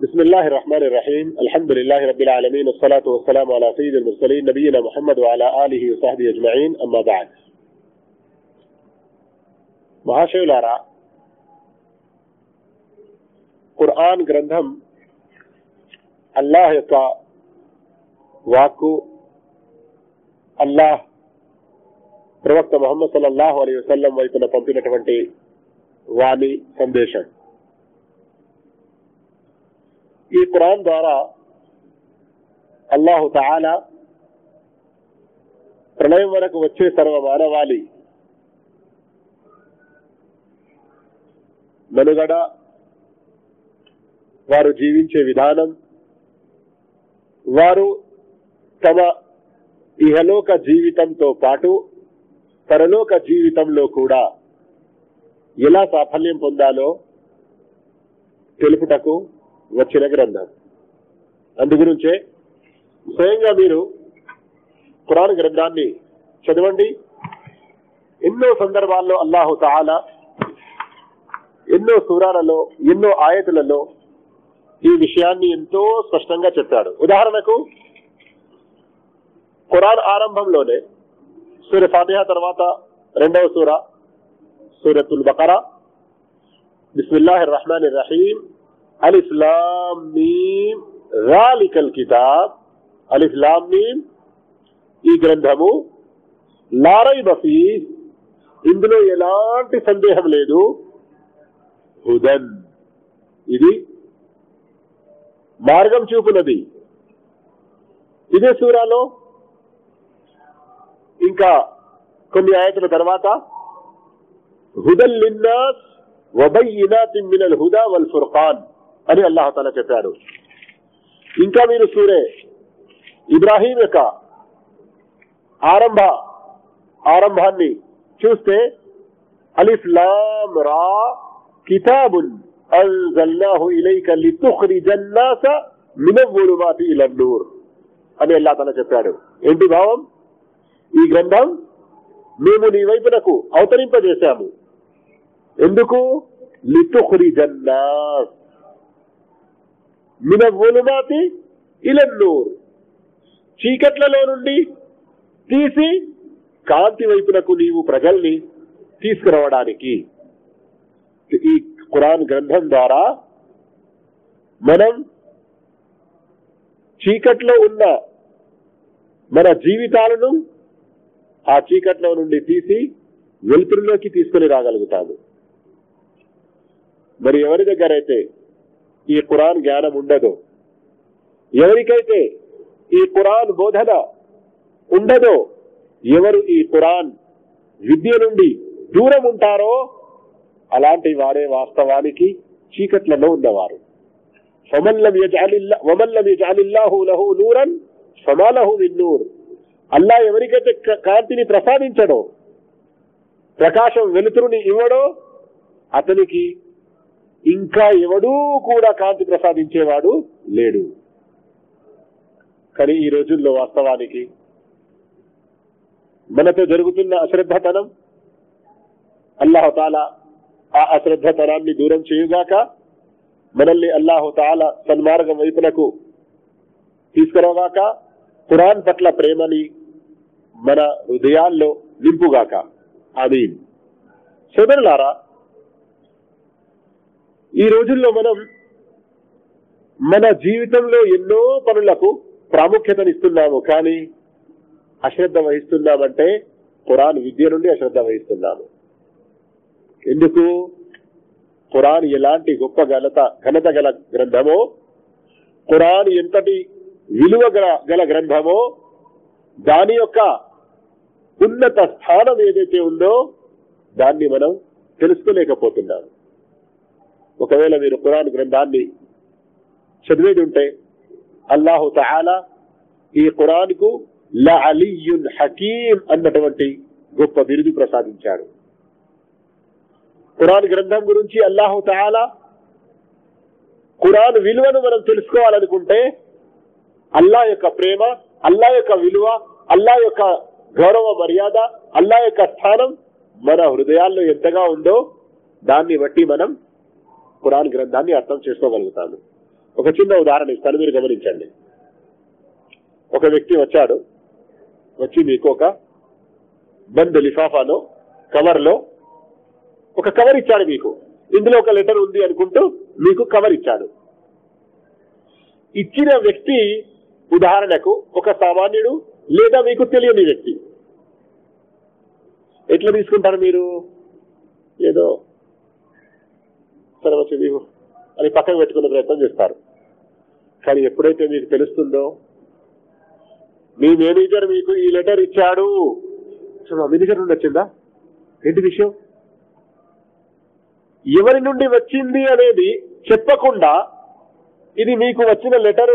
بسم الله الرحمن الرحيم الحمد لله رب العالمين والصلاة والسلام على سيد المرسلين نبينا محمد وعلى آله وصحبه أجمعين أما بعد మహాశయులారా ఖురాన్ గ్రంథం అల్లాహ్ యొక్క వాక్కు అల్లాహ్ ప్రవక్త మొహమ్మద్ సల్లల్లాహు అలీ వసల్లం వైపున పంపినటువంటి వాణి సందేశం ఈ ఖురాన్ ద్వారా అల్లాహు తాలా ప్రళయం వరకు వచ్చే సర్వ మానవాళి మనుగడ వారు జీవించే విధానం వారు తమ ఇహలోక జీవితంతో పాటు పరలోక జీవితంలో కూడా ఎలా సాఫల్యం పొందాలో తెలుపుటకు వచ్చిన గ్రంథం అందుగురించే స్వయంగా మీరు ఖురాన్ గ్రంథాన్ని చదవండి. ఎన్నో సందర్భాల్లో అల్లాహు తహాలా ఎన్నో సూరాలలో ఎన్నో ఆయతులలో ఈ విషయాన్ని ఎంతో స్పష్టంగా చెప్పాడు. ఉదాహరణకు ఖురాన్ ఆరంభంలోనే సూర్య ఫాతిహా తర్వాత రెండవ సూర సూరతుల్ బకరా. బిస్మిల్లాహి రహమాన్ రహీం అలిఫ్లాం మీమ్ రాలికల్ కితాబ్ అలిఫ్లాం మీమ్ ఈ గ్రంథము లారై బఫీ ఇందులో ఎలాంటి సందేహం లేదు. హుదన్. ఇది మార్గం చూపునది. ఇదే సూరాలో. ఇంకా కొన్ని ఆయతల తర్వాత. హుదల్ లిన్నాస్ వబయ్యినాతి మినల్ హుదా వల్ ఫుర్ఖాన్. అని అల్లాహతల చెప్పాడు. ఇంకా మీరు సూరే ఇబ్రాహీం యొక్క ఆరంభ ఆరంభాన్ని చూస్తే అలిఫ్ లామ్ రా కితాబుల్ అల్జల్లాహు ఇలైక లితుఖ్రిజన్ నాస మిన ظులుమాతి ఇల నూర్ అని అల్లా తన చెప్పాడు. ఏంటి భావం? ఈ గ్రంథం మేము నీ వైపునకు అవతరింపజేశాము. ఎందుకు? లితుఖ్రిజన్ నాస్ మిన ظులుమాతి ఇల చీకట్లలో నుండి తీసి కాంతి వైపునకు నీవు ప్రజల్ని తీసుకురావడానికి. ఈ ఖురాన్ గ్రంథం ద్వారా మనం చీకట్లో ఉన్న మన జీవితాలను ఆ చీకట్లో నుండి తీసి వెలుతురులోకి తీసుకుని రాగలుగుతాము. మరి ఎవరి దగ్గర అయితే ఈ ఖురాన్ జ్ఞానం ఉండదో. ఎవరికైతే ఈ ఖురాన్ బోధన ఉండదో ఎవరు ఈ ఖురాన్ విద్య నుండి దూరం ఉంటారో అలాంటి వారే వాస్తవానికి చీకట్లలో ఉన్నవారు. నూరన్ అల్లా ఎవరికైతే కాంతిని ప్రసాదించడో ప్రకాశం వెలుతురుని ఇవ్వడో అతనికి ఇంకా ఎవడూ కూడా కాంతి ప్రసాదించేవాడు లేడు. కానీ ఈ రోజుల్లో వాస్తవానికి మనతో జరుగుతున్న అశ్రద్ధతనం అల్లాహతాల ఆ అశ్రద్ధతనాన్ని దూరం చేయుగాక మనల్ని అల్లాహతాల సన్మార్గం వైపునకు తీసుకురాగాక ఖురాన్ పట్ల ప్రేమని మన హృదయాల్లో నింపుగాక. అది సోదరులారా ఈ రోజుల్లో మనం మన జీవితంలో ఎన్నో పనులకు ప్రాముఖ్యతనిస్తున్నాము. కానీ అశ్రద్ధ వహిస్తున్నామంటే ఖురాన్ విద్య నుండి అశ్రద్ధ వహిస్తున్నాము. ఎందుకు? ఖురాన్ ఎలాంటి గొప్ప ఘనత ఘనత గల గ్రంథమో ఖురాన్ ఎంతటి విలువ గల గ్రంథమో దాని యొక్క ఉన్నత స్థానం ఏదైతే ఉందో దాన్ని మనం తెలుసుకోలేకపోతున్నాం. ఒకవేళ మీరు ఖురాన్ గ్రంథాన్ని చదివేది ఉంటే అల్లాహు తహాలా ఈ ఖురాన్కు లఅలియున్ హకీం అన్నటువంటి గొప్ప బిరుదు ప్రసాదించాడు. ఖురాన్ గ్రంథం గురించి అల్లాహు తహాలా ఖురాన్ విలువను మనం తెలుసుకోవాలనుకుంటే అల్లా యొక్క ప్రేమ అల్లా యొక్క విలువ అల్లా యొక్క గౌరవ మర్యాద అల్లా యొక్క స్థానం మన హృదయాల్లో ఎంతగా ఉందో దాన్ని బట్టి మనం ఖురాన్ గ్రంథాన్ని అర్థం చేసుకోగలుగుతాను. ఒక చిన్న ఉదాహరణ ఇస్తాను మీరు గమనించండి. ఒక వ్యక్తి వచ్చాడు వచ్చి మీకు ఒక బంద్ లిఫాఫాలో కవర్లో ఒక కవర్ ఇచ్చాడు మీకు. ఇందులో ఒక లెటర్ ఉంది అనుకుంటూ మీకు కవర్ ఇచ్చాడు. ఇచ్చిన వ్యక్తి ఉదాహరణకు ఒక సామాన్యుడు లేదా మీకు తెలియని వ్యక్తి. ఎట్లా తీసుకుంటారు మీరు? ఏదో తర్వాత ఇది అని పక్కన పెట్టుకునే ప్రయత్నం చేస్తారు. కానీ ఎప్పుడైతే మీకు తెలుస్తుందో మీ మేనేజర్ మీకు ఈ లెటర్ ఇచ్చాడు. సో మా మేనేజర్ నుండి వచ్చిందా? ఏంటి విషయం? ఎవరి నుండి వచ్చింది అనేది చెప్పకుండా ఇది మీకు వచ్చిన లెటర్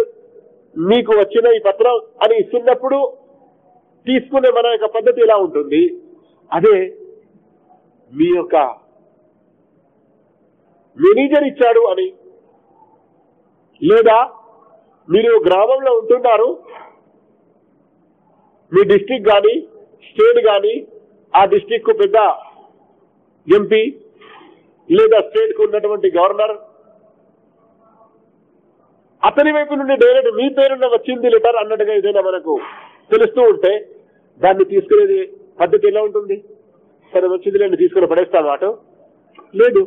మీకు వచ్చిన ఈ పత్రం అని ఇస్తున్నప్పుడు తీసుకునే మన యొక్క పద్ధతి ఎలా ఉంటుంది? అదే మీ యొక్క మేనేజర్ ఇచ్చాడు అని. లేదా మీరు గ్రామంలో ఉంటున్నారు మీ డిస్టిక్ కానీ స్టేట్ కానీ ఆ డిస్టిక్కు పెద్ద ఎంపీ లేదా స్టేట్కు ఉన్నటువంటి గవర్నర్ అతని వైపు నుండి డైరెక్ట్ మీ పేరున్న వచ్చింది లెటర్ అన్నట్టుగా ఏదైనా మనకు తెలుస్తూ ఉంటే దాన్ని తీసుకునేది పద్ధతి ఎలా ఉంటుంది? సరే వచ్చింది నేను తీసుకుని పడేస్తాను మాట లేదు.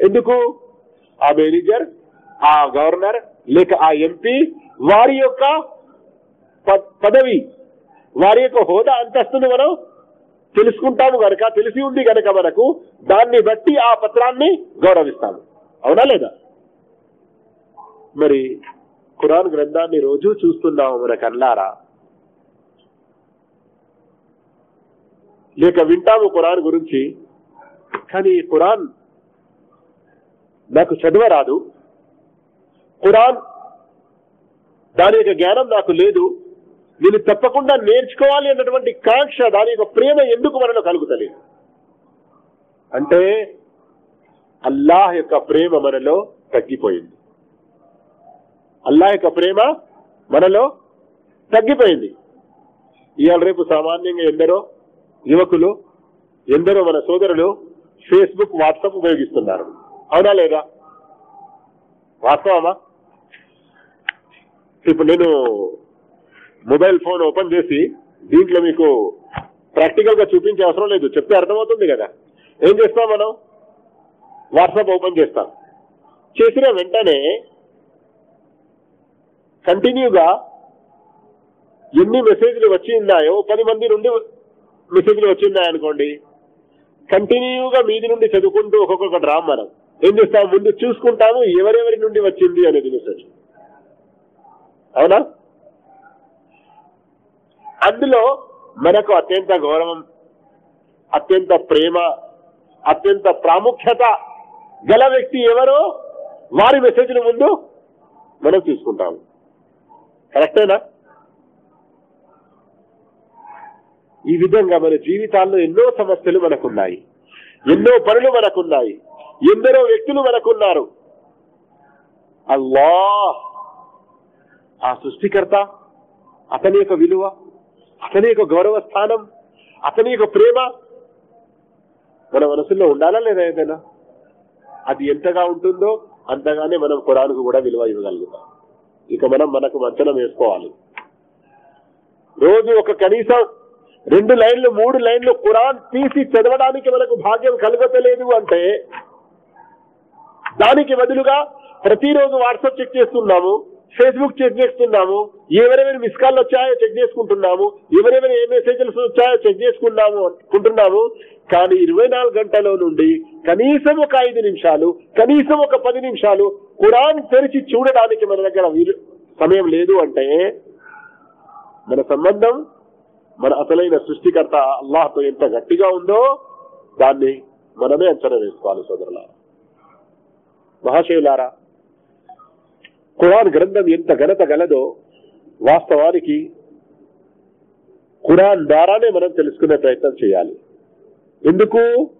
ఎందుకు? ఆ మేనేజర్ ఆ గవర్నర్ లేక ఆ ఎంపీ వారి యొక్క ప- పదవి వారి యొక్క హోదా అంతస్తును మనం తెలుసుకుంటాము గనక తెలిసి ఉంది గనక మనకు దాన్ని బట్టి ఆ పత్రాన్ని గౌరవిస్తాము అవునా లేదా? మరి ఖురాన్ గ్రంథాన్ని రోజు చూస్తున్నాము మన కళ్ళారా? లేక వింటాము ఖురాన్ గురించి కానీ కురాన్ ఖురాన్ నాకు చదవరాదు ఖురాన్ దాని యొక్క జ్ఞానం నాకు లేదు. నేను తప్పకుండా నేర్చుకోవాలి అన్నటువంటి కాంక్ష దాని యొక్క ప్రేమ ఎందుకు మనలో కలుగుతలేదు? అంటే అల్లాహ్ యొక్క ప్రేమ మనలో తగ్గిపోయింది. అల్లాహ్ యొక్క ప్రేమ మనలో తగ్గిపోయింది. ఇవాళ రేపు సామాన్యంగా ఎందరో యువకులు ఎందరో మన సోదరులు ఫేస్బుక్ వాట్సాప్ ఉపయోగిస్తున్నారు. అవునా లేదా? వాస్తవమా? ఇప్పుడు నేను మొబైల్ ఫోన్ ఓపెన్ చేసి దీంట్లో మీకు ప్రాక్టికల్గా చూపించే అవసరం లేదు. చెప్తే అర్థమవుతుంది కదా. ఏం చేస్తాం మనం? వాట్సాప్ ఓపెన్ చేస్తాం. చేసిన వెంటనే కంటిన్యూగా ఎన్ని మెసేజ్లు వచ్చి ఉన్నాయో పది మంది నుండి మెసేజ్లు వచ్చి ఉన్నాయనుకోండి కంటిన్యూగా మీది నుండి చదువుకుంటూ ఒక్కొక్కటి రాం మనం. ఏం చేస్తాం ముందు చూసుకుంటాము ఎవరెవరి నుండి వచ్చింది అనేది మెసేజ్ అవునా? అందులో మనకు అత్యంత గౌరవం అత్యంత ప్రేమ అత్యంత ప్రాముఖ్యత గల వ్యక్తి ఎవరో వారి మెసేజ్ల ముందు మనం చూసుకుంటాము. కరెక్టేనా? ఈ విధంగా మన జీవితాల్లో ఎన్నో సమస్యలు మనకున్నాయి ఎన్నో పనులు మనకున్నాయి. ఎందరో వ్యక్తులు మనకున్నారు అల్లా ఆ సృష్టికర్త అతని యొక్క విలువ అతని యొక్క గౌరవ స్థానం అతని యొక్క ప్రేమ మన మనసులో ఉండాలా లేదా ఏదైనా? అది ఎంతగా ఉంటుందో అంతగానే మనం ఖురాన్కు కూడా విలువ ఇవ్వగలుగుతాం. ఇక మనం మనకు మంచనం వేసుకోవాలి. రోజు ఒక కనీసం రెండు లైన్లు మూడు లైన్లు ఖురాన్ తీసి చదవడానికి మనకు భాగ్యం కలుగతలేదు అంటే దానికి బదులుగా ప్రతిరోజు వాట్సాప్ చెక్ చేస్తున్నాము ఫేస్బుక్ చెక్ చేస్తున్నాము ఎవరెవరి మిస్ కాల్ వచ్చాయో చెక్ చేసుకుంటున్నాము ఎవరెవరి ఏ మెసేజెస్ వచ్చాయో చెక్ చేసుకున్నాము అనుకుంటున్నాము కానీ ఇరవై నాలుగు గంటలో నుండి కనీసం ఒక ఐదు నిమిషాలు కనీసం ఒక పది నిమిషాలు ఖురాన్ తెరిచి చూడడానికి మన దగ్గర సమయం లేదు అంటే మన సంబంధం మన అసలైన సృష్టికర్త అల్లాహ్తో ఎంత గట్టిగా ఉందో దాన్ని మనమే అంచనా వేసుకోవాలి సోదరులారా. మహాశివులారా ఖురాన్ గ్రంథం ఎంత ఘనత గలదో వాస్తవానికి ఖురాన్ ద్వారానే మనం తెలుసుకునే ప్రయత్నం చేయాలి. ఎందుకు?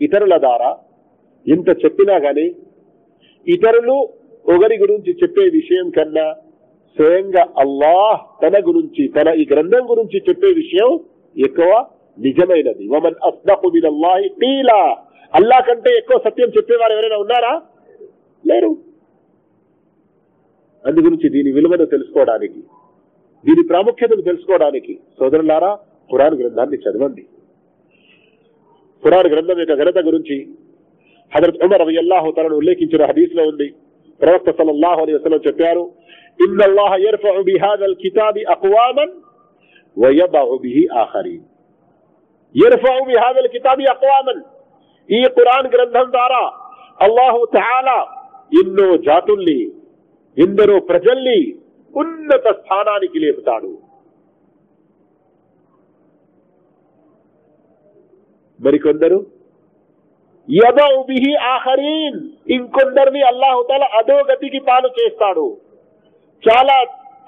ఇతరుల ద్వారా ఎంత చెప్పినా గాని ఇతరులు ఒకరి గురించి చెప్పే విషయం కన్నా స్వయంగా అల్లాహ్ తన గురించి తన ఈ గ్రంథం గురించి చెప్పే విషయం ఎక్కువ నిజమైనది. వమన్ అస్దకు మినల్లాహి qీలా అల్లా కంటే ఎక్కువ సత్యం చెప్పేవారు ఎవరైనా ఉన్నారా? లేరు. అందు గురించి దీని విలువను తెలుసుకోవడానికి దీని ప్రాముఖ్యతను తెలుసుకోవడానికి సోదరులారా పురాణ గ్రంథాన్ని చదవండి. పురాణ గ్రంథం యొక్క ఘనత గురించి హజరత్ ఉమర్ రవి అల్లాహు తనను ఉల్లేఖించిన హదీస్లో ఉంది. ప్రవక్త సల్లల్లాహు అలైహి వసల్లం చెప్పారు ఇన్న యర్ఫఉ బిహాదల్ కితాబి అక్వామన్ వయదఉ బిహి ఆఖరీన్. యర్ఫఉ బిహాదల్ కితాబి అక్వామన్ ఈ ఖురాన్ గ్రంథం ద్వారా అల్లాహు తహాలా ఎన్నో జాతుల్ని ఎందరో ప్రజల్ని ఉన్నత స్థానానికి లేపుతాడు. మరికొందరు యదౌబిహి ఆహరీన్ ఇంకొందరిని అల్లాహుతాల అధోగతికి పాలు చేస్తాడు. చాలా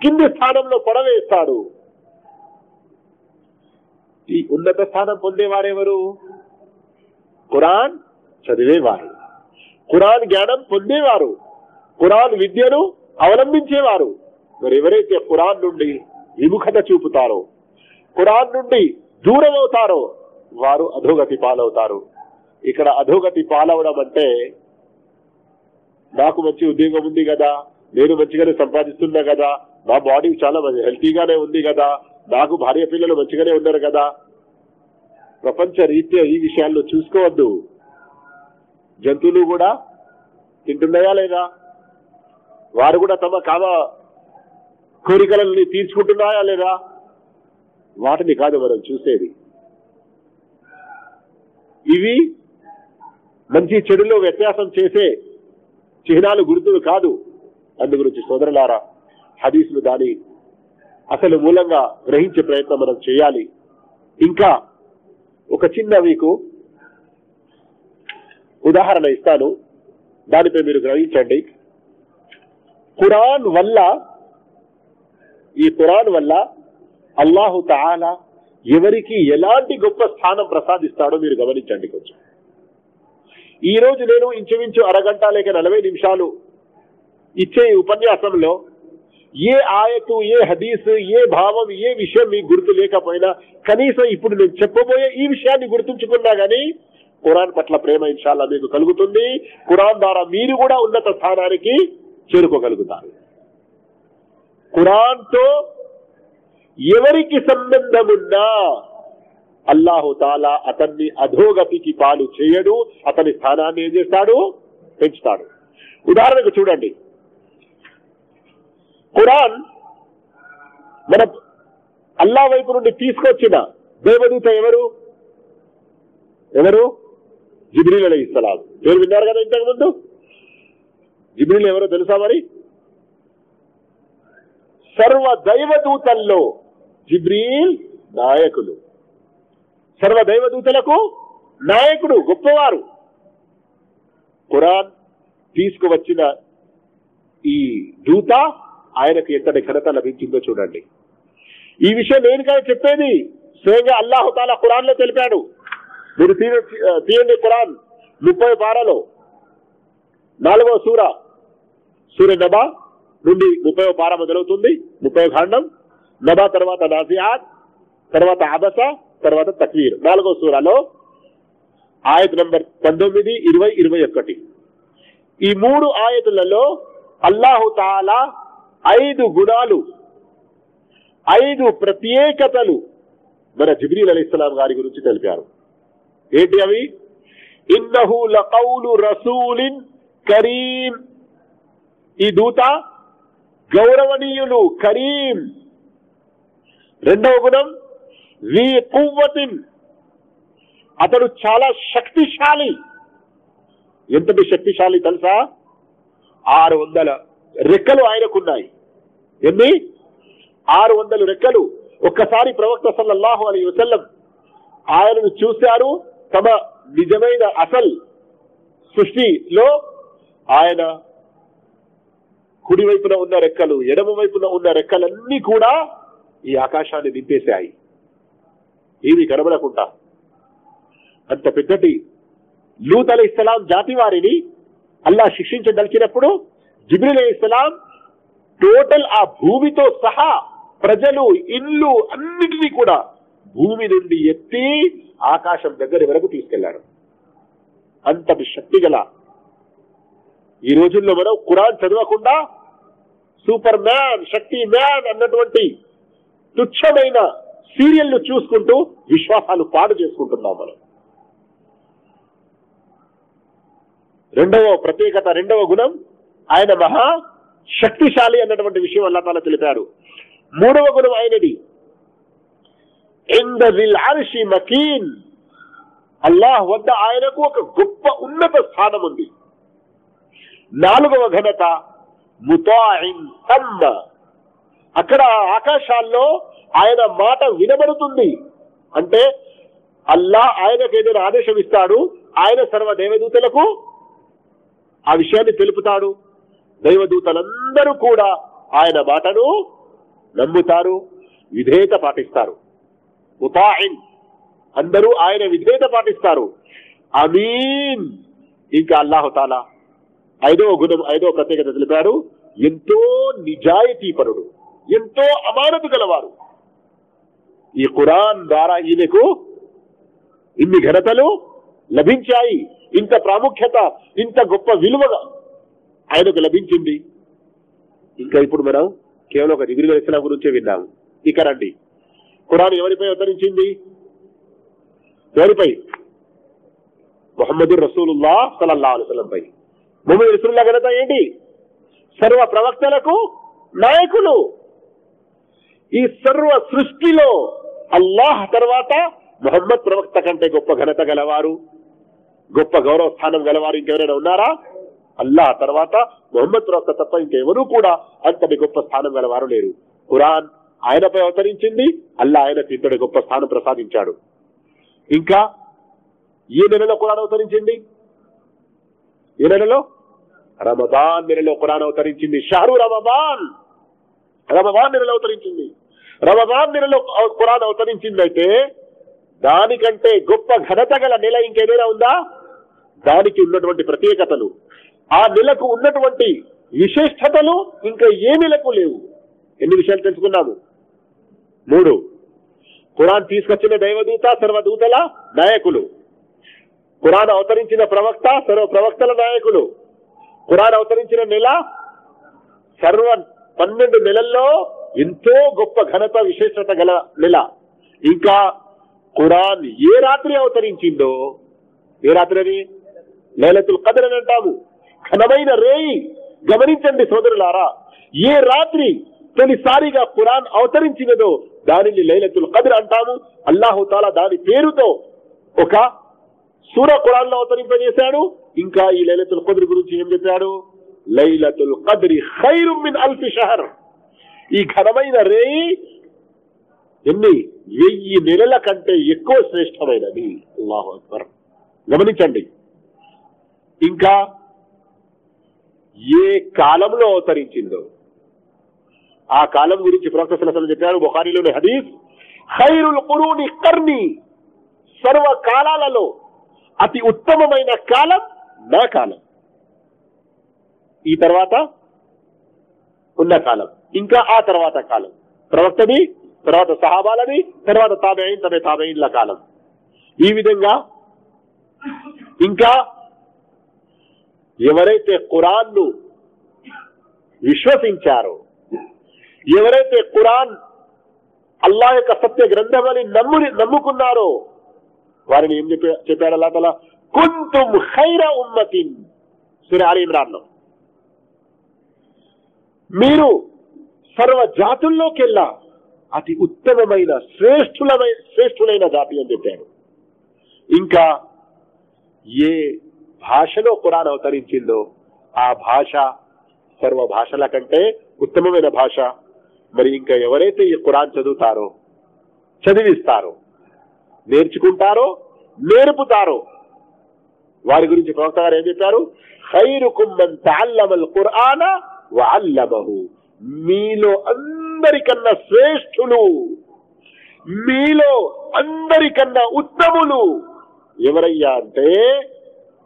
కింది స్థానంలో పొడవేస్తాడు. ఈ ఉన్నత స్థానం పొందేవారెవరు? ఖురాన్ చదివేవారు. ఖురాన్ జ్ఞానం పొందేవారు. ఖురాన్ విద్యను అవలంబించేవారు. మరి ఎవరైతే ఖురాన్ నుండి విముఖత చూపుతారో ఖురాన్ నుండి దూరం అవుతారో వారు అధోగతి పాలవుతారు. ఇక్కడ అధోగతి పాలవడం అంటే నాకు మంచి ఉద్యోగం ఉంది కదా నేను మంచిగానే సంపాదిస్తున్నా కదా నా బాడీ చాలా మంచి హెల్తీగానే ఉంది కదా నాకు భార్య పిల్లలు మంచిగానే ఉన్నారు కదా ప్రపంచ రీత్యా ఈ విషయాల్లో చూసుకోవద్దు. జంతువులు కూడా తింటున్నాయా లేదా? వారు కూడా తమ కామ కోరికలని తీర్చుకుంటున్నాయా లేదా? వాటిని కాదు మనం చూసేది. ఇవి మంచి చెడులో వ్యత్యాసం చేసే చిహ్నాలు గుర్తులు కాదు. అందు గురించి సోదరులారా హదీసులు దాని అసలు మూలంగా గ్రహించే ప్రయత్నం మనం చేయాలి. ఇంకా ఒక చిన్న మీకు ఉదాహరణ ఇస్తాను. దానిపై మీరు గ్రహించండి. ఖురాన్ వల్ల ఈ ఖురాన్ వల్ల అల్లాహు తాలా ఎవరికి ఎలాంటి గొప్ప స్థానం ప్రసాదిస్తాడో మీరు గమనించండి కొంచెం. ఈ రోజు నేను ఇంచుమించు అరగంట లేక నలభై నిమిషాలు ఇచ్చే ఈ ఉపన్యాసంలో ఏ ఆయతు ఏ హదీస్ ఏ భావం ఏ విషయం మీకు గుర్తు లేకపోయినా కనీసం ఇప్పుడు నేను చెప్పబోయే ఈ విషయాన్ని గుర్తుంచుకున్నా గానీ ఖురాన్ పట్ల ప్రేమ ఇన్షాల్లా మీకు కలుగుతుంది. ఖురాన్ ద్వారా మీరు కూడా ఉన్నత స్థానానికి చేరుకోగలుగుతారు. ఖురాన్తో ఎవరికి సంబంధమున్నా అల్లాహు తాలా అతన్ని అధోగతికి పాలు చేయడు. అతని స్థానాన్ని ఏం చేస్తాడు? పెంచుతాడు. ఉదాహరణకు చూడండి. ఖురాన్ మన అల్లా వైపు నుండి తీసుకొచ్చిన దేవదూత ఎవరు? ఎవరు? జిబ్రీల్ అలీ ఇస్లాం పేరు విన్నారు కదా ఇంతకు ముందు జిబ్రీల్ ఎవరో తెలుసా మరి? సర్వ దైవదూతల్లో జిబ్రీల్ నాయకులు. సర్వ దైవదూతలకు నాయకుడు గొప్పవారు. ఖురాన్ తీసుకువచ్చిన ఈ దూత ఆయనకు ఎంతటి ఘనత లభించిందో చూడండి. ఈ విషయం నేను కానీ చెప్పేది. స్వయంగా అల్లాహుతాలా ఖురాన్లో తెలిపాడు. మీరు తీయండి ఖురాన్. ముప్పై పారలో నాలుగో సూర. సూర్య నబా నుండి ముప్పై పార మొదలవుతుంది. ముప్పై ఖాండం. నబా తర్వాత నాసియాత్ తర్వాత అబస తర్వాత తక్వీర్. నాలుగో సూరాలో ఆయత నంబర్ పంతొమ్మిది ఇరవై ఇరవై ఒకటి. ఈ మూడు ఆయతులలో అల్లాహు తాలా ఐదు గుణాలు ఐదు ప్రత్యేకతలు. మన జిబ్రీల్ అలీ ఇస్లాం గారి గురించి తెలిపారు. ఏంటి అవి? ఇన్నహు లకౌలు రసూలిన్ కరీం. ఈ దూత గౌరవనీయులు కరీం. రెండవ గుణం వి కువ్వతిన్. అతడు చాలా శక్తిశాలి. ఎంతటి శక్తిశాలి తెలుసా? ఆరు వందల రెక్కలు ఆయనకున్నాయి. ఎన్ని? ఆరు వందల రెక్కలు. ఒక్కసారి ప్రవక్త సల్లల్లాహు అలీ వసల్లం ఆయనను చూశారు. తమ నిజమైన అసల్ సృష్టిలో ఆయన కుడి వైపున ఉన్న రెక్కలు ఎడమ వైపున ఉన్న రెక్కలన్నీ కూడా ఈ ఆకాశాన్ని నింపేశాయి. ఏమి కనబడకుండా. అంత పెద్దటి లూత్ అలీ ఇస్లాం జాతి వారిని అల్లా శిక్షించదలిచినప్పుడు జిబ్రిల్ అలీ ఇస్లాం టోటల్ ఆ భూమితో సహా ప్రజలు ఇల్లు అన్నిటినీ కూడా భూమి నుండి ఎత్తి ఆకాశం దగ్గర వరకు తీసుకెళ్ళారు. అంతటి శక్తి గల ఈ రోజుల్లో మనం కురాన్ చదవకుండా సూపర్ మ్యాన్ శక్తి మ్యాన్ అన్నటువంటి తుచ్చమైన సీరియల్ను చూసుకుంటూ విశ్వాసాలు పాడు చేసుకుంటున్నాం మనం. రెండవ ప్రత్యేకత రెండవ గుణం ఆయన మహా శక్తిశాలి అన్నటువంటి విషయం అల్లా తెలిపారు. మూడవ గుణం ఆయనది. మకీన్. అల్లాహ్ వద్ద ఆయనకు ఒక గొప్ప ఉన్నత స్థానం ఉంది. నాలుగవ ఘనత ముతాయిన్ తమ్మ. అక్కడ ఆకాశాల్లో ఆయన మాట వినబడుతుంది. అంటే అల్లా ఆయనకు ఏదైనా ఆదేశం ఇస్తాడు ఆయన సర్వ దేవదూతలకు ఆ విషయాన్ని తెలుపుతాడు. దైవదూతలందరూ కూడా ఆయన మాటను నమ్ముతారు విధేయత పాటిస్తారు. ముతాయిన్ అందరూ ఆయన విధేయత పాటిస్తారు. అమీన్. ఇంకా అల్లాహుతాలా ఐదో గుణం ఐదో ప్రత్యేకత తెలిపాడు. ఎంతో నిజాయితీపరుడు ఎంతో అమానతు గలవారు. ఈ ఖురాన్ ద్వారా ఈయనకు ఇన్ని ఘనతలు లభించాయి. ఇంత ప్రాముఖ్యత ఇంత గొప్ప విలువగా ఆయనకు లభించింది. ఇంకా ఇప్పుడు మనం కేవలం ఒక జిబిరి ఇస్లాం గురించే విన్నాము ఇక రండి. ఖురాన్ ఎవరిపై అవతరించింది? ఎవరిపై? మొహమ్మద్ రసూలుల్లా సలల్లా అలుసలంపై మొహమ్మద్ రసూల్లా ఘనత ఏంటి? సర్వ ప్రవక్తలకు నాయకులు. ఈ సర్వ సృష్టిలో అల్లాహ్ తర్వాత మొహమ్మద్ ప్రవక్త కంటే గొప్ప ఘనత గలవారు. గొప్ప గౌరవ స్థానం గలవారు ఇంకెవరైనా ఉన్నారా? అల్లాహ్ తర్వాత మొహమ్మద్ ప్రవక్త తప్ప ఇంకెవరూ కూడా అంతటి గొప్ప స్థానం గలవారు లేరు. ఖురాన్ ఆయనపై అవతరించింది అల్లా ఆయనకు ఇంతటి గొప్ప స్థానం ప్రసాదించాడు. ఇంకా ఈ నెలలో ఖురాన్ అవతరించింది? ఈ నెలలో? రమదాన్ నెలలో ఖురాన్ అవతరించింది. షారు రమదాన్! రమదాన్ నెలలో అవతరించింది. రమదాన్ నెలలో ఖురాన్ అవతరించిందైతే దానికంటే గొప్ప ఘనత గల నెల ఇంకేదైనా ఉందా? దానికి ఉన్నటువంటి ప్రత్యేకతలు. ఆ నెలకు ఉన్నటువంటి విశిష్టతలు ఇంకా ఏ నెలకు లేవు. ఎన్ని విషయాలు తెలుసుకున్నాము? మూడు. ఖురాన్ తీసుకొచ్చిన దైవదూత సర్వదూతల నాయకులు. ఖురాన్ అవతరించిన ప్రవక్త సర్వ ప్రవక్తల నాయకులు. ఖురాన్ అవతరించిన నెల సర్వ పన్నెండు నెలల్లో ఎంతో గొప్ప ఘనత విశేషత గల నెల. ఇంకా ఖురాన్ ఏ రాత్రి అవతరించిందో ఏ రాత్రి అని లైలతుల్ కదర్ అని అంటాము. ఘనమైన రేయి. గమనించండి సోదరులారా ఏ రాత్రి తొలిసారిగా ఖురాన్ అవతరించినదో దానిని లైలతుల్ కదిర్ అంటాము. అల్లాహుతాలా దాని పేరుతో ఒక సూర ఖురాన్లో అవతరింపజేశాడు. ఇంకా ఈ లైలతుల్ కద్రి గురించి ఏం చెప్పాడు? లైలతుల్ కదిరి ఖైరు మిన్ అల్ఫి షహర్. ఈ ఘనమైన రేయి ఎన్ని? వెయ్యి నెలల కంటే ఎక్కువ శ్రేష్టమైనది. అల్లాహు అక్బర్. గమనించండి. ఇంకా ఏ కాలంలో అవతరించిందో. ఆ కాలం గురించి ప్రవక్త సలసలు చెప్పారు బుఖారీలోని హదీస్ ఖైరుల్ కురూని కర్ని సర్వ కాలాలలో అతి ఉత్తమమైన కాలం నా కాలం. ఈ తర్వాత ఉన్న కాలం ఇంకా ఆ తర్వాత కాలం. ప్రవక్తది తర్వాత సహాబాలని తర్వాత తాబేయిన్ తన తాబేయిన్ల కాలం. ఈ విధంగా ఇంకా ఎవరైతే కురాన్ను విశ్వసించారో ఎవరైతే కురాన్ అల్లా యొక్క సత్య గ్రంథమని నమ్ముని నమ్ముకున్నారో వారిని ఏం చెప్పా చెప్పాడు అల్లా తల కుంతుం హైర ఉమ్మతిన్ సురే అలీ ఇమ్రాన్ మీరు సర్వ జాతుల్లోకెల్లా అతి ఉత్తమమైన శ్రేష్ఠులమైన శ్రేష్ఠులైన జాతి అని చెప్పాడు ఇంకా ఏ భాషలో ఖురాన్ అవతరించిందో ఆ భాష సర్వ భాషల కంటే ఉత్తమమైన భాష. మరి ఇంకా ఎవరైతే ఈ ఖురాన్ చదువుతారో చదివిస్తారో నేర్చుకుంటారో నేర్పుతారో వారి గురించి ప్రవక్త గారు ఏం చెప్పారు? ఖైరుకుం మన్ ఖురాన ఖుర్ఆన మీలో అందరికన్నా శ్రేష్ఠులు మీలో అందరికన్నా ఉత్తములు ఎవరయ్యా అంటే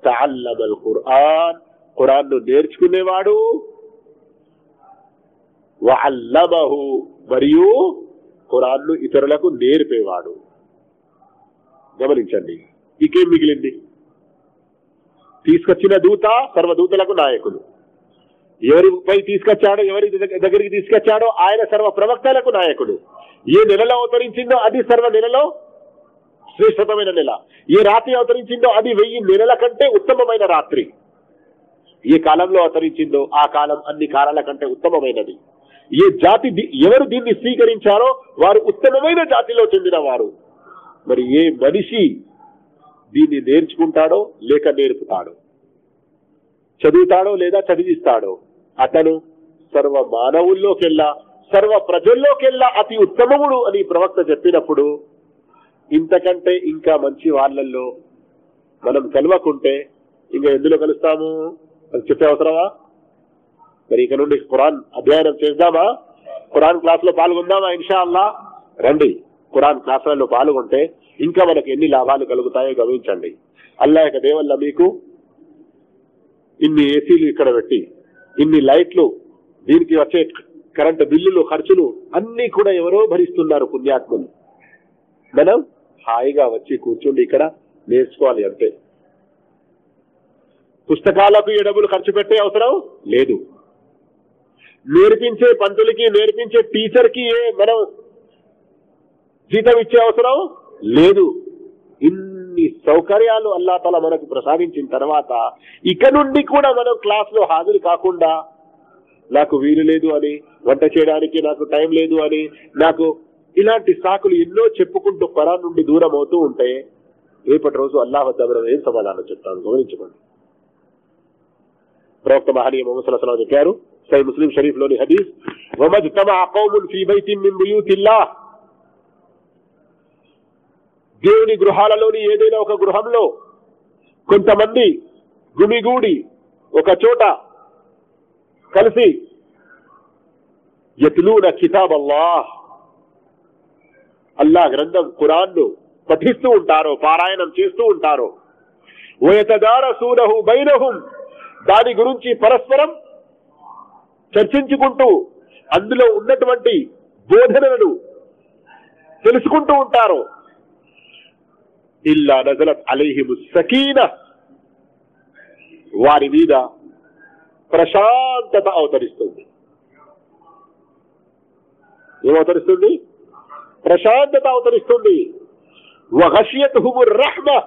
తఅల్లమల్ ఖుర్ఆన్. ఖురాన్ను నేర్చుకునేవాడు? వఅల్లమహు. మరియు ఖురాన్ను ఇతరులకు నేర్పేవాడు. గమనించండి. ఇకేం మిగిలింది? తీసుకొచ్చిన దూత సర్వదూతలకు నాయకులు. ఎవరిపై తీసుకొచ్చాడో ఎవరి దగ్గరికి తీసుకొచ్చాడో ఆయన సర్వ ప్రవక్తలకు నాయకుడు ఏ నెలలో అవతరించిందో అది సర్వ నెలలో శ్రేష్టమైన నెల. ఏ రాత్రి అవతరించిందో అది వెయ్యి నెలల కంటే ఉత్తమమైన రాత్రి. ఏ కాలంలో అవతరించిందో ఆ కాలం అన్ని కాలాల కంటే ఉత్తమమైనది. ఏ జాతి ఎవరు దీన్ని స్వీకరించారో వారు ఉత్తమమైన జాతిలో చెందిన వారు మరి ఏ మనిషి దీన్ని నేర్చుకుంటాడో లేక నేర్పుతాడో? చదువుతాడో లేదా చదివిస్తాడో? అతను సర్వ మానవుల్లోకెల్లా సర్వ ప్రజల్లోకెల్లా అతి ఉత్తమముడు అని ప్రవక్త చెప్పినప్పుడు ఇంతకంటే ఇంకా మంచి వాళ్ళల్లో మనం కలవకుంటే ఇంకా ఎందులో కలుస్తాము? అది చెప్పే అవసరమా? మరి ఇక నుండి ఖురాన్ అధ్యయనం చేద్దామా? ఖురాన్ క్లాస్లో పాల్గొందామా? ఇన్షా అల్లా రండి. ఖురాన్ క్లాసులలో పాల్గొంటే ఇంకా మనకు ఎన్ని లాభాలు కలుగుతాయో గమనించండి. అల్లా యొక్క దేవల్ల మీకు ఇన్ని ఏసీలు ఇక్కడ పెట్టి ఇన్ని లైట్లు దీనికి వచ్చే కరెంటు బిల్లులు ఖర్చులు అన్ని కూడా ఎవరో భరిస్తున్నారు పుణ్యాత్ములు. మనం హాయిగా వచ్చి కూర్చుండి ఇక్కడ నేర్చుకోవాలి అంతే. పుస్తకాలకు ఈ డబ్బులు ఖర్చు పెట్టే అవసరం లేదు. నేర్పించే పంతులకి నేర్పించే టీచర్కి ఏ మనం జీతం ఇచ్చే అవసరం లేదు. ఇన్ని సౌకర్యాలు అల్లాతల మనకు ప్రసాదించిన తర్వాత ఇక నుండి కూడా మనం క్లాస్లో హాజరు కాకుండా నాకు వీలు లేదు అని వంట చేయడానికి నాకు టైం లేదు అని నాకు ఇలాంటి సాకులు ఎన్నో చెప్పుకుంటూ పరా నుండి దూరం అవుతూ ఉంటే రేపటి రోజు అల్లా వద్ద ఏం సమాధానం చెప్తాను గమనించుకోండి. ప్రవక్త మహనీయ మొహమ్మద్ సల్లాహు చెప్పారు సై ముస్లిం షరీఫ్లోని హదీస్ వమజ్ తమ కౌమున్ ఫీ బైతిన్ మిన్ బుయూతిల్లా దేవుని గృహాలలోని ఏదైనా ఒక గృహంలో కొంతమంది గుమిగూడి ఒక చోట కలిసి యతులూన కితాబ్ అల్లాహ్ అల్లా గ్రంథం ఖురాన్ను పఠిస్తూ ఉంటారో పారాయణం చేస్తూ ఉంటారో. ఓయతదారసూనహు బైనహుం. దాని గురించి పరస్పరం చర్చించుకుంటూ అందులో ఉన్నటువంటి బోధనలను తెలుసుకుంటూ ఉంటారు. ఇల్లా నజలత్ అలైహిము సకీన. వారి మీద ప్రశాంతత అవతరిస్తుంది. ఏమవతరిస్తుంది? ప్రశాంతత అవతరిస్తుంది. వహషియతుహుము రహ్మ.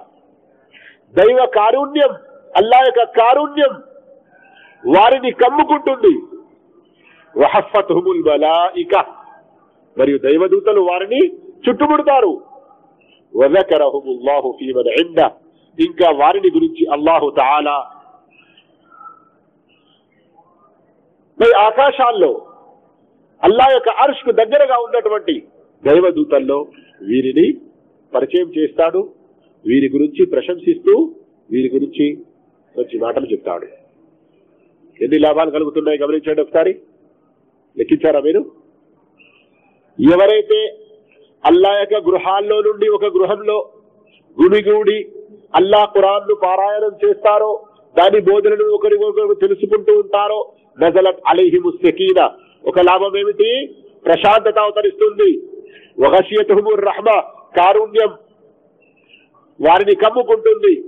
దైవ కారుణ్యం అల్లా యొక్క కారుణ్యం వారిని కమ్ముకుంటుంది. వహఫతుహుముల్ ఇక మరియు దైవదూతలు వారిని చుట్టుముడతారు. వజకరహుముల్లాహు ఫీమన్ ఎండ ఇంకా వారిని గురించి అల్లాహు తాలా మరి ఆకాశాల్లో అల్లా యొక్క అర్ష్కు దగ్గరగా ఉన్నటువంటి దైవదూతల్లో వీరిని పరిచయం చేస్తాడు. వీరి గురించి ప్రశంసిస్తూ వీరి గురించి మంచి మాటలు చెప్తాడు. ఎన్ని లాభాలు కలుగుతున్నాయి గమనించండి ఒకసారి. లెక్కించారా మీరు? ఎవరైతే అల్లా యొక్క గృహాల్లో నుండి ఒక గృహంలో గుడిగూడి అల్లా ఖురాన్ను పారాయణం చేస్తారో దాని బోధనను ఒకరికొకరు తెలుసుకుంటూ ఉంటారో నజలత్ అలీహిము సకీన. ఒక లాభం ఏమిటి? ప్రశాంతత అవతరిస్తుంది. వహషియతుహుము రహ్మ కారుణ్యం. వారిని కమ్ముకుంటుంది.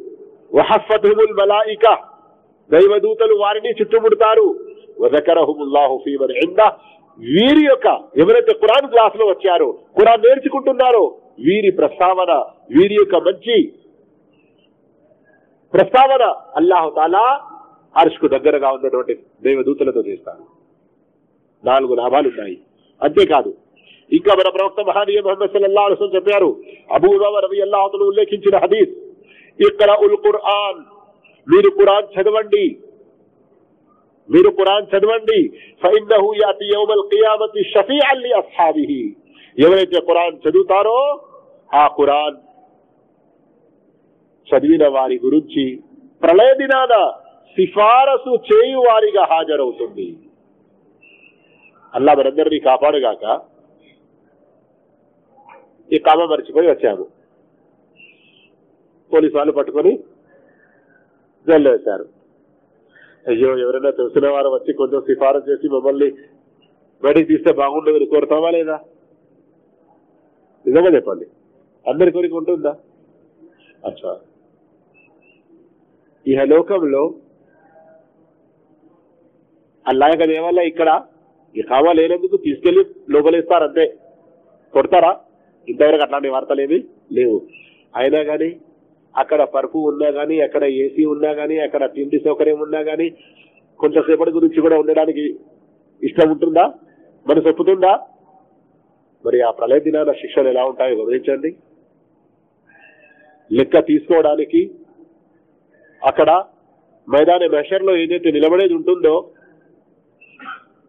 వహఫతుహుముల్ మలాయిక దైవదూతలు వారిని చుట్టుముడతారు. వదకరహుముల్లాహు ఫీమన్ ఇంద. వీరి యొక్క ఎవరైతే ఖురాన్ క్లాస్లో వచ్చారో ఖురాన్ నేర్చుకుంటున్నారో వీరి ప్రస్తావన వీరి యొక్క మంచి ప్రస్తావన అల్లాహు తాలా అర్ష్కు దగ్గరగా ఉన్నటువంటి దైవదూతలతో చేస్తాడు. నాలుగు లాభాలు ఉన్నాయి అంతేకాదు ఇంకా మన ప్రవక్త మహానీయ మహమ్మద్ సల్లల్లాహు అలైహి చెప్పారు అబూబాబా రవి అల్లాహతులు ఉల్లేఖించిన హదీస్ ఇక్కడ ఉల్ ఖుర్ఆన్ మీరు ఖురాన్ చదవండి. మీరు ఖురాన్ చదవండి. ఎవరైతే ఖురాన్ చదువుతారో ఆ ఖురాన్ చదివిన వారి గురించి ప్రళయ దినాన సిఫారసు చేయు వారిగా హాజరవుతుంది. అల్లా మనందరినీ కాపాడుగాక. ఈ కామ మర్చిపోయి వచ్చాము. పోలీసు వాళ్ళు పట్టుకొని జైల్లో వేశారు. అయ్యో ఎవరైనా తెలిసిన వారు వచ్చి కొంచెం సిఫారసు చేసి మమ్మల్ని బయటికి తీస్తే బాగుండదని కోరుతామా లేదా? నిజంగా చెప్పండి. అందరి కోరిక ఉంటుందా? అచ్చా. ఇహ లోకంలో అల్లాగ దేవాలయ ఇక్కడ ఈ కామా లేనందుకు తీసుకెళ్ళి లోపలేస్తారు అంతే కొడతారా? ఇంతవరకు అట్లాంటి వార్తలు ఏమి లేవు. అయినా కానీ అక్కడ పరుపు ఉన్నా కానీ అక్కడ ఏసీ ఉన్నా కానీ అక్కడ తిండి సౌకర్యం ఉన్నా కానీ కొంతసేపటి గురించి కూడా ఉండడానికి ఇష్టం ఉంటుందా? మనసు ఒప్పుతుందా? మరి ఆ ప్రళయ దినాల శిక్షలు ఎలా ఉంటాయో గమనించండి లెక్క తీసుకోవడానికి అక్కడ మైదాన మెషర్లో ఏదైతే నిలబడేది ఉంటుందో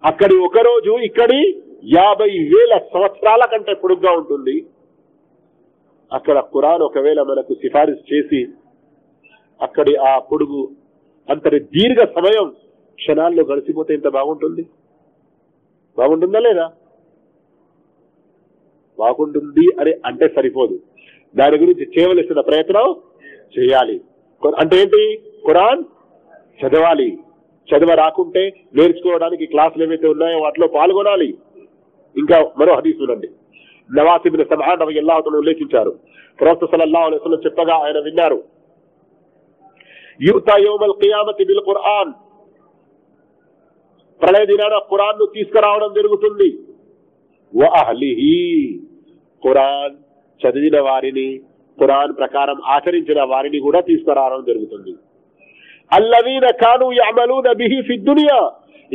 అక్కడి ఒకరోజు ఇక్కడి యాభై వేల సంవత్సరాల కంటే పొడుగ్గా ఉంటుంది. అక్కడ ఖురాన్ ఒకవేళ మనకు సిఫారసు చేసి అక్కడి ఆ పొడుగు అంతటి దీర్ఘ సమయం క్షణాల్లో గడిచిపోతే ఇంత బాగుంటుంది? బాగుంటుందా లేదా? బాగుంటుంది అని అంటే సరిపోదు. దాని గురించి చేయవలసిన ప్రయత్నం చేయాలి. అంటే ఏంటి? ఖురాన్ చదవాలి. చదవ రాకుంటే నేర్చుకోవడానికి క్లాసులు ఏవైతే ఉన్నాయో వాటిలో పాల్గొనాలి. ఇంకా మరో హదీస్ చూడండి. నవాసిబిన్ సమాన్ రవి అల్లాహతను ఉల్లేఖించారు. ప్రవక్త సల్లల్లాహు అలైహి చెప్పగా ఆయన విన్నారు. యూత యోమల్ కియామతి బిల్ ఖురాన్ ప్రళయ దినాన ఖురాన్ను తీసుకురావడం జరుగుతుంది. వ ఖురాన్ చదివిన వారిని ఖురాన్ ప్రకారం ఆచరించిన వారిని కూడా తీసుకురావడం జరుగుతుంది. అల్లవీన కాను యమలూన బిహి ఫి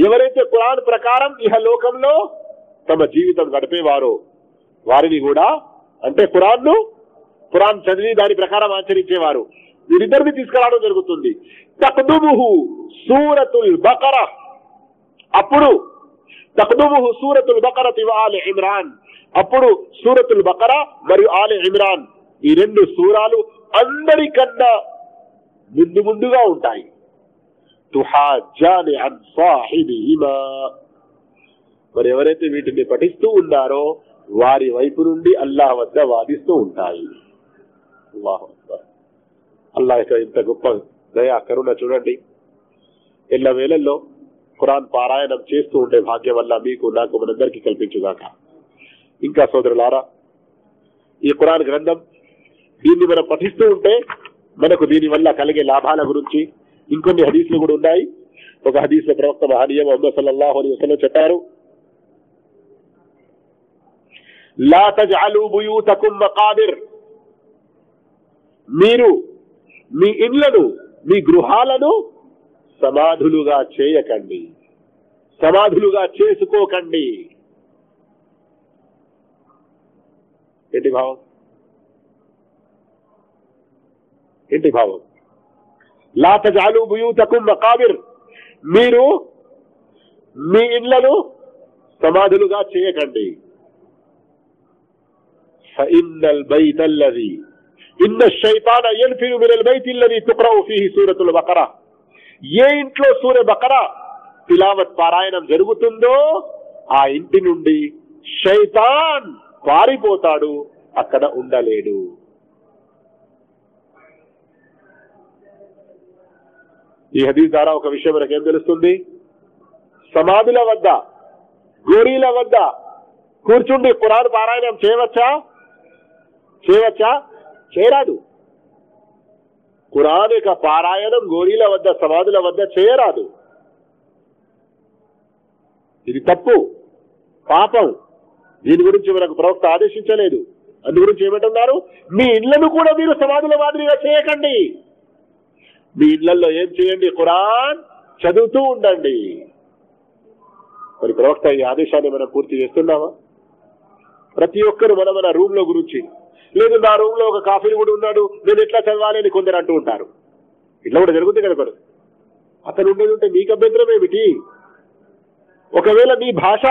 ఎవరైతే ఖురాన్ ప్రకారం ఇహ లోకంలో తమ జీవితం గడిపేవారో. వారిని కూడా అంటే ఖురాన్ను ఖురాన్ చదివి దాని ప్రకారం ఆచరించేవారు. వీరిద్దరిని తీసుకురావడం జరుగుతుంది. తక్దుముహు సూరతుల్ బకర. అప్పుడు తక్దుముహు సూరతుల్ బకర ఆలి ఇమ్రాన్. అప్పుడు సూరతుల్ బకర మరియు ఆలె ఇమ్రాన్. ఈ రెండు సూరాలు అందరికన్నా ముందు ముందుగా ఉంటాయి. తుహాజాని అన్ సాహిబిహిమా. మరి ఎవరైతే వీటిని పఠిస్తూ ఉన్నారో వారి వైపు నుండి అల్లాహ్ వద్ద వాదిస్తూ ఉంటాయి. అల్లాహు అల్లాహ్ యొక్క ఇంత గొప్ప దయా కరుణ చూడండి. ఎల్ల వేళల్లో ఖురాన్ పారాయణం చేస్తూ ఉండే భాగ్యం వల్ల మీకు నాకు మనందరికీ కల్పించుగాక. ఇంకా సోదరులారా ఈ ఖురాన్ గ్రంథం దీన్ని మనం పఠిస్తూ ఉంటే మనకు దీని వల్ల కలిగే లాభాల గురించి ఇంకొన్ని హదీసులు కూడా ఉన్నాయి. ఒక హదీసుల ప్రవక్త మహనీయ మొహమ్మద్ సల్లాహు అలైహి వసల్లం చెప్పారు లా తజ్అలు బుయూతకుం మకాబిర్ మీరు మీ ఇండ్లను మీ గృహాలను సమాధులుగా చేయకండి. సమాధులుగా చేసుకోకండి. ఏంటి భావం? ఏంటి భావం? లా తజాలు బుయూతకుం మకాబిర్. మీరు మీ ఇండ్లను సమాధులుగా చేయకండి. فإن البيت الذي إن الشيطان ينفر من البيت الذي تقرأ فيه سورة البقرة ఏ ఇంట్లో సూర్య బకర తిలావత్ పారాయణం జరుగుతుందో ఆ ఇంటి నుండి శైతాన్ పారిపోతాడు అక్కడ ఉండలేడు ఈ హదీస్ ద్వారా ఒక విషయం మనకేం తెలుస్తుంది సమాధుల వద్ద గోరీల వద్ద కూర్చుండి ఖురాన్ పారాయణం చేయవచ్చా చేయవచ్చా చేయరాదు. ఖురాన్ యొక్క పారాయణం గోరీల వద్ద సమాధుల వద్ద చేయరాదు. ఇది తప్పు పాపం. దీని గురించి మనకు ప్రవక్త ఆదేశించలేదు. అందు గురించి ఏమంటున్నారు? మీ ఇళ్ళను కూడా మీరు సమాధుల మాదిరిగా చేయకండి. మీ ఇళ్ళలో ఏం చేయండి? ఖురాన్ చదువుతూ ఉండండి. మరి ప్రవక్త ఈ ఆదేశాన్ని మనం పూర్తి చేస్తున్నామా? ప్రతి ఒక్కరు మన మన రూమ్లో గురించి లేదు నా రూమ్లో ఒక కాఫీ కూడా ఉన్నాడు నేను ఎట్లా చదవాలి అని కొందరు అంటూ ఉంటారు. ఇట్లా కూడా జరుగుతుంది కదా మరి అతను ఉండేది ఉంటే మీకు అభ్యంతరం ఏమిటి? ఒకవేళ నీ భాష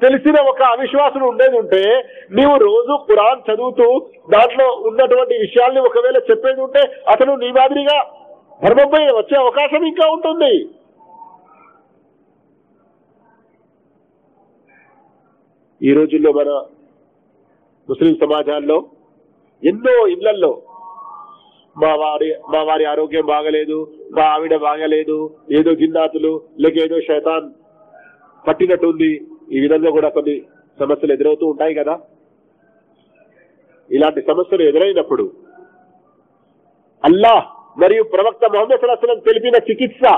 తెలిసిన ఒక అవిశ్వాసం ఉండేది ఉంటే నీవు రోజు ఖురాన్ చదువుతూ దాంట్లో ఉన్నటువంటి విషయాల్ని ఒకవేళ చెప్పేది ఉంటే అతను నీ మాదిరిగా ధర్మంపై వచ్చే అవకాశం ఇంకా ఉంటుంది. ఈ రోజుల్లో మన ముస్లిం సమాజాల్లో ఎన్నో ఇళ్ళల్లో మా వారి మా వారి ఆరోగ్యం బాగలేదు మా ఆవిడ బాగలేదు ఏదో జిన్నాతులు లేక ఏదో శైతాన్ పట్టినట్టుంది. ఈ విధంగా కూడా కొన్ని సమస్యలు ఎదురవుతూ ఉంటాయి కదా. ఇలాంటి సమస్యలు ఎదురైనప్పుడు అల్లాహ్ మరియు ప్రవక్త మొహమ్మద్ సల్లాహం తెలిపిన చికిత్స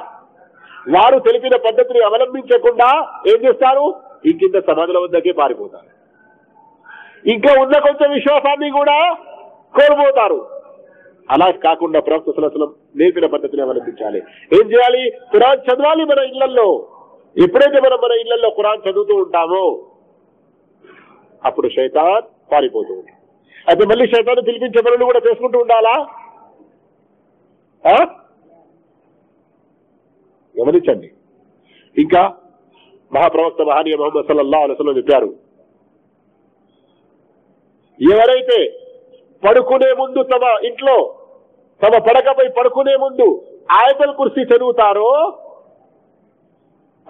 వారు తెలిపిన పద్ధతిని అవలంబించకుండా ఏం చేస్తారు? ఇంకింత సమాధుల వద్దకే పారిపోతారు. ఇంకా ఉన్న కొంచెం విశ్వాసాన్ని కూడా కోల్పోతారు. అలా కాకుండా ప్రవక్త సలసలం నేర్పిన పద్ధతిని అవలంబించాలి. ఏం చేయాలి? ఖురాన్ చదవాలి మన ఇళ్ళలో ఎప్పుడైతే మనం మన ఇళ్ళలో ఖురాన్ చదువుతూ ఉంటామో అప్పుడు శైతాన్ పారిపోతూ ఉంటాం అయితే మళ్ళీ శైతాన్ని పిలిపించే పనులు కూడా చేసుకుంటూ ఉండాలా? ఆ? గమనించండి. ఇంకా మహాప్రవక్త మహానీయ మహమ్మద్ సల్లాహ్ అలసలం చెప్పారు. ఎవరైతే పడుకునే ముందు తమ ఇంట్లో తమ పడకపై పడుకునే ముందు ఆయతల్ కుర్సీ చదువుతారో?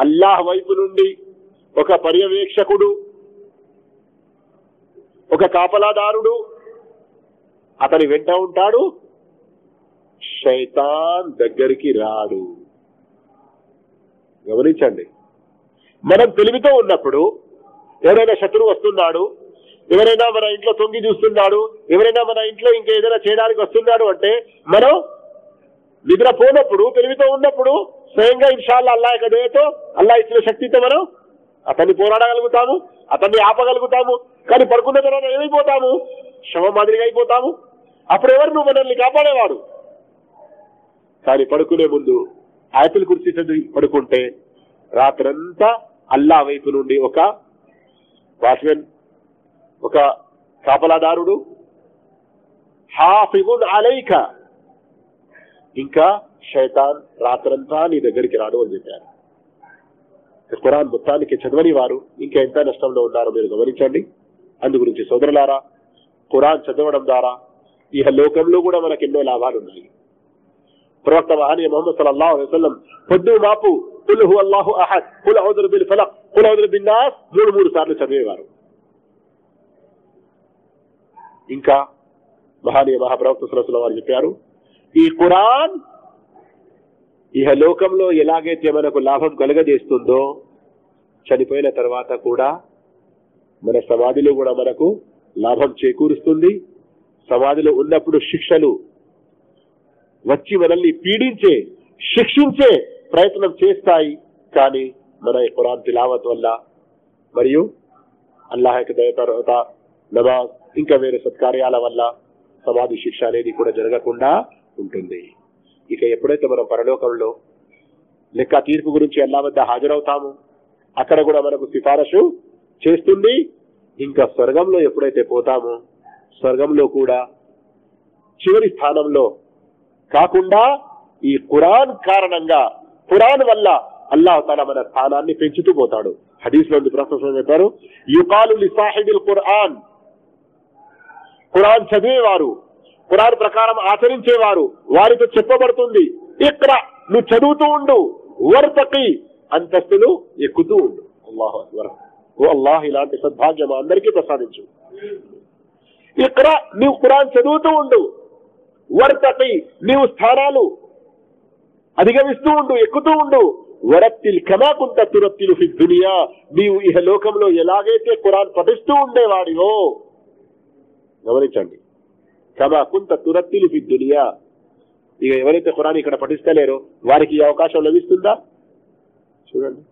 అల్లాహ్ వైపు నుండి ఒక పర్యవేక్షకుడు ఒక కాపలాదారుడు అతని వెంట ఉంటాడు. శైతాన్ దగ్గరికి రాడు. గమనించండి. మనం తెలివితో ఉన్నప్పుడు ఎవరైనా శత్రువు వస్తున్నాడు ఎవరైనా మన ఇంట్లో తొంగి చూస్తున్నాడు ఎవరైనా మన ఇంట్లో ఇంకా ఏదైనా చేయడానికి వస్తున్నాడు అంటే మనం నిద్రపోనప్పుడు తెలివితో ఉన్నప్పుడు స్వయంగా ఇన్షాల్లా అల్లా యొక్క దయతో అల్లా ఇచ్చిన శక్తితో మనం అతన్ని పోరాడగలుగుతాము అతన్ని ఆపగలుగుతాము. కానీ పడుకున్న తర్వాత ఏమైపోతాము? శవ మాదిరిగా అయిపోతాము. అప్పుడు ఎవరు నువ్వు మనల్ని కాపాడేవాడు? కానీ పడుకునే ముందు ఆయతులు కుర్చీ చదివి పడుకుంటే రాత్రంతా అల్లా వైపు నుండి ఒక వాచ్మెన్ ఒక కాపలాదారుడు హాఫిగున్ అలైక. ఇంకా శైతాన్ రాత్రంతా నీ దగ్గరికి రాడు అని చెప్పారు. ఖురాన్ మొత్తానికి చదవని వారు ఇంకా ఎంత నష్టంలో ఉన్నారో మీరు గమనించండి. అందు గురించి సోదరులారా ఖురాన్ చదవడం ద్వారా ఇహ లోకంలో కూడా మనకు ఎన్నో లాభాలు ఉన్నాయి. ప్రవక్త వాహని మొహమ్మద్ సల్లాహు అలైహి పొద్దు మాపు హు అల్లాహు అహద్ కుల్ ఔదురు బిల్ ఫలక్ కుల్ ఔదురు నాస్ మూడు మూడు సార్లు చదివేవారు. ఇంకా మహానీయ మహాప్రవక్త సరస్సుల వారు చెప్పారు ఈ ఖురాన్ ఇహ లోకంలో ఎలాగైతే మనకు లాభం కలుగజేస్తుందో చనిపోయిన తర్వాత కూడా మన సమాధిలో కూడా మనకు లాభం చేకూరుస్తుంది. సమాధిలో ఉన్నప్పుడు శిక్షలు వచ్చి మనల్ని పీడించే శిక్షించే ప్రయత్నం చేస్తాయి. కానీ మన కురాన్ ఖురాన్ తిలావత్ వల్ల మరియు అల్లాహ్ యొక్క దయ తర్వాత నమాజ్ ఇంకా వేరే సత్కార్యాల వల్ల సమాధి శిక్ష అనేది కూడా జరగకుండా ఉంటుంది. ఇక ఎప్పుడైతే మనం పరలోకంలో లెక్క తీర్పు గురించి అల్లా వద్ద హాజరవుతాము అక్కడ కూడా మనకు సిఫారసు చేస్తుంది. ఇంకా స్వర్గంలో ఎప్పుడైతే పోతామో స్వర్గంలో కూడా చివరి స్థానంలో కాకుండా ఈ ఖురాన్ కారణంగా ఖురాన్ వల్ల అల్లాహ్ తన మన స్థానాన్ని పెంచుతూ పోతాడు. హదీస్లో ప్రస్తుతం చెప్పారు యుకాలు లిసాహిబిల్ ఖురాన్. ఖురాన్ చదివేవారు. ఖురాన్ ప్రకారం ఆచరించేవారు. వారితో చెప్పబడుతుంది ఇక్కడ నువ్వు చదువుతూ ఉండు. వర్తకి. అంతస్తులు ఎక్కుతూ ఉండు. అల్లాహు అక్బర్. ఓ అల్లాహ్ ఇలాంటి సద్భాగ్యం అందరికీ ప్రసాదించు. ఇక్కడ నువ్వు ఖురాన్ చదువుతూ ఉండు. వర్తకి. నీవు స్థానాలు అధిగమిస్తూ ఉండు ఎక్కుతూ ఉండు. వరత్తిల్ కమాకుంత తురత్తిలు ఫి దునియా. నీవు ఇహ లోకంలో ఎలాగైతే ఖురాన్ పఠిస్తూ ఉండేవాడివో గమనించండి. కమా కుంత తురత్తిలు ఫి దునియా. ఇక ఎవరైతే ఖురాన్ ఇక్కడ పఠిస్తలేరో వారికి ఈ అవకాశం లభిస్తుందా? చూడండి.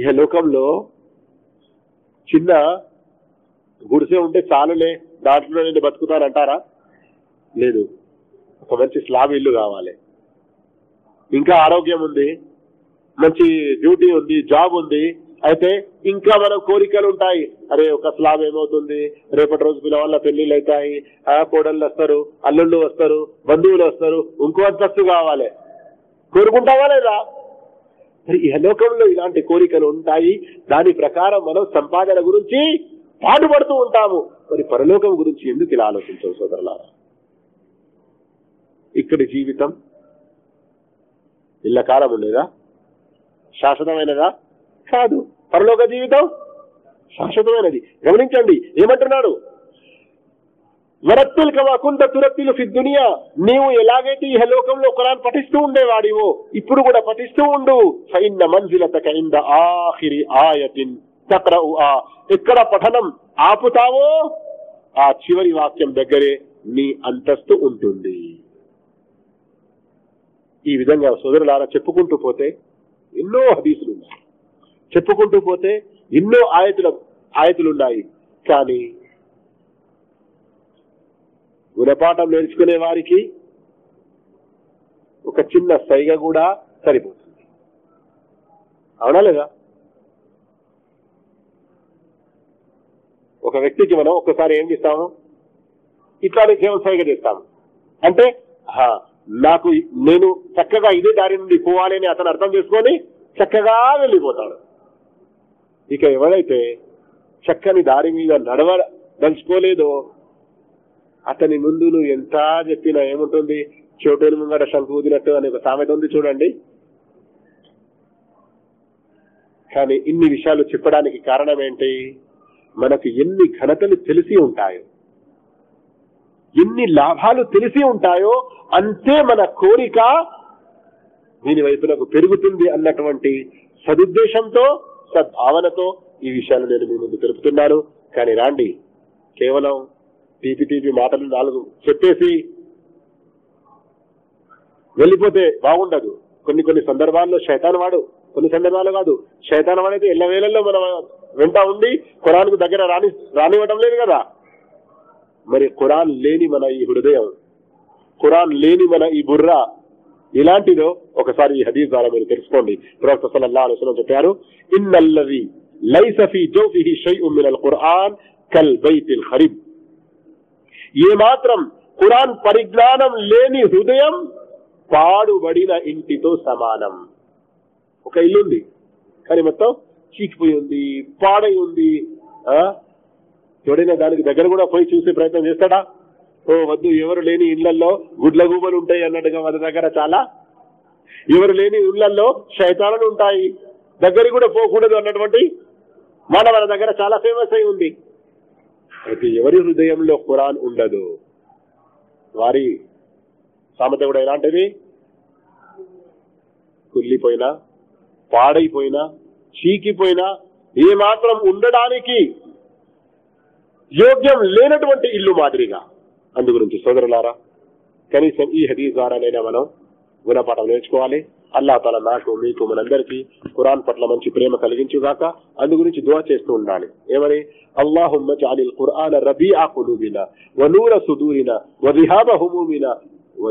ఇహ లోకంలో చిన్న గుడిసె ఉంటే చాలులే దాంట్లో నేను బతుకుతానంటారా? లేదు. ఒక మంచి స్లాబ్ ఇల్లు కావాలి. ఇంకా ఆరోగ్యం ఉంది మంచి డ్యూటీ ఉంది జాబ్ ఉంది అయితే ఇంకా మన కోరికలు ఉంటాయి అరే ఒక స్లాబ్ ఏమవుతుంది? రేపటి రోజు పిల్లవాళ్ళ పెళ్ళిళ్ళు అవుతాయి. ఆ కోడళ్ళు వస్తారు అల్లుళ్ళు వస్తారు బంధువులు వస్తారు ఇంకో అంతస్తు కావాలి. కోరుకుంటావా లేదా? మరి ఈ లోకంలో ఇలాంటి కోరికలు ఉంటాయి. దాని ప్రకారం మనం సంపాదన గురించి పాటుపడుతూ ఉంటాము. మరి పరలోకం గురించి ఎందుకు ఇలా ఆలోచించవు సోదరులారా? ఇక్కడి జీవితం ఇళ్ళ కాలం ఉండేదా శాశ్వతమైనదా? కాదు. పరలోక జీవితం శాశ్వతమైనది. గమనించండి ఏమంటున్నాడు? వరత్తులు కవాకుంత తురత్తులు ఫిద్దునియా నీవు ఎలాగైతే ఈ లోకంలో ఖురాన్ పఠిస్తూ ఉండేవాడివో ఇప్పుడు కూడా పఠిస్తూ ఉండు. ఫైన్న మంజిలతక ఇంద ఆఖిరి ఆయతిన్ తక్రఉ ఆ ఎక్కడ పఠనం ఆపుతావో ఆ చివరి వాక్యం దగ్గరే నీ అంతస్తు ఉంటుంది. ఈ విధంగా సోదరులారా చెప్పుకుంటూ పోతే ఎన్నో హదీసులు ఉన్నాయి చెప్పుకుంటూ పోతే ఎన్నో ఆయతుల ఆయతులు ఉన్నాయి కానీ గుణపాఠం నేర్చుకునే వారికి ఒక చిన్న సైగ కూడా సరిపోతుంది. అవునా లేదా? ఒక వ్యక్తికి మనం ఒక్కసారి ఏం చేస్తాము? ఇట్లానే కేవలం సైగ చేస్తాము. అంటే నాకు నేను చక్కగా ఇదే దారి నుండి పోవాలి అని అతను అర్థం చేసుకొని చక్కగా వెళ్ళిపోతాడు. ఇక ఎవరైతే చక్కని దారి మీద నడవ దలుచుకోలేదో అతని ముందు నువ్వు ఎంత చెప్పినా ఏముంటుంది? చోటేరు ముంగట శంకు ఊదినట్టు అనే ఒక సామెత ఉంది చూడండి. కానీ ఇన్ని విషయాలు చెప్పడానికి కారణం ఏంటి మనకు ఎన్ని ఘనతలు తెలిసి ఉంటాయో ఎన్ని లాభాలు తెలిసి ఉంటాయో అంతే మన కోరిక దీని వైపునకు పెరుగుతుంది అన్నటువంటి సదుద్దేశంతో సద్భావనతో ఈ విషయాలు నేను మీ ముందు తెలుపుతున్నాను. కానీ రాండి కేవలం తీపి తీపి మాటలు నాలుగు చెప్పేసి వెళ్ళిపోతే బాగుండదు. కొన్ని కొన్ని సందర్భాల్లో శైతాన్ వాడు కొన్ని సందర్భాలు కాదు శైతాన్ వాడైతే ఎల్ల వేళల్లో మనం వెంట ఉండి ఖురాన్కు దగ్గర రాని రానివ్వటం లేదు కదా. మరి ఖురాన్ లేని మన ఈ హృదయం ఖురాన్ లేని మన ఈ బుర్ర ఇలాంటిదో ఒకసారి ఈ హదీజ్ ద్వారా మీరు తెలుసుకోండి. ప్రవక్త సల్లల్లాహు అలైహి వసల్లం చెప్పారు ఇన్నల్లది లైస ఫీ జౌఫిహి షైఉన్ మినల్ ఖుర్ఆన్ కల్ బైతిల్ ఖరీబ్. ఏ మాత్రం ఖురాన్ పరిజ్ఞానం లేని హృదయం పాడుబడిన ఇంటితో సమానం. ఒక ఇల్లుంది కానీ మొత్తం చీకిపోయి ఉంది పాడై ఉంది ఆ? ఎవడైనా దానికి దగ్గర కూడా పోయి చూసే ప్రయత్నం చేస్తాడా? ఓ వద్దు ఎవరు లేని ఇళ్ళలో గుడ్లగూబలు ఉంటాయి అన్నట్టుగా మన దగ్గర చాలా. ఎవరు లేని ఇళ్ళలో శైతాలను ఉంటాయి. దగ్గరికి కూడా పోకూడదు అన్నటువంటి మన మన దగ్గర చాలా ఫేమస్ అయి ఉంది. అయితే ఎవరి హృదయంలో ఖురాన్ ఉండదు? వారి సామెత కూడా ఎలాంటిది? కుల్లిపోయినా పాడైపోయినా చీకిపోయినా ఏ మాత్రం ఉండడానికి యోగ్యం లేనటువంటి ఇల్లు మాదిరిగా. అందు గురించి సోదరులారా కనీసం ఈ హదీజ్ ద్వారానైనా మనం గుణపాఠం నేర్చుకోవాలి. అల్లా తల నాకు మీకు మనందరికీ ఖురాన్ పట్ల మంచి ప్రేమ కలిగించుగాక అందు గురించి దువా చేస్తూ ఉండాలి. ఏమని? అల్లాహుమ్మ జాలిల్ ఖుర్ఆన రబీఆ కులూబినా వనూర సుదూరిన సుదూరినా వ రిహాబ వ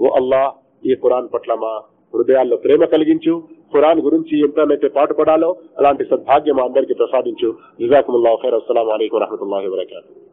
ఓ అల్లాహ్ ఈ ఖురాన్ పట్ల మా హృదయాల్లో ప్రేమ కలిగించు. ఖురాన్ గురించి ఎంతనైతే పాటుపడాలో అలాంటి సద్భాగ్యం అందరికీ ప్రసాదించు. జజాకుముల్లాహు ఖైర్ అస్సలాము అలైకుం వరహమతుల్లాహి వబరకాతుహు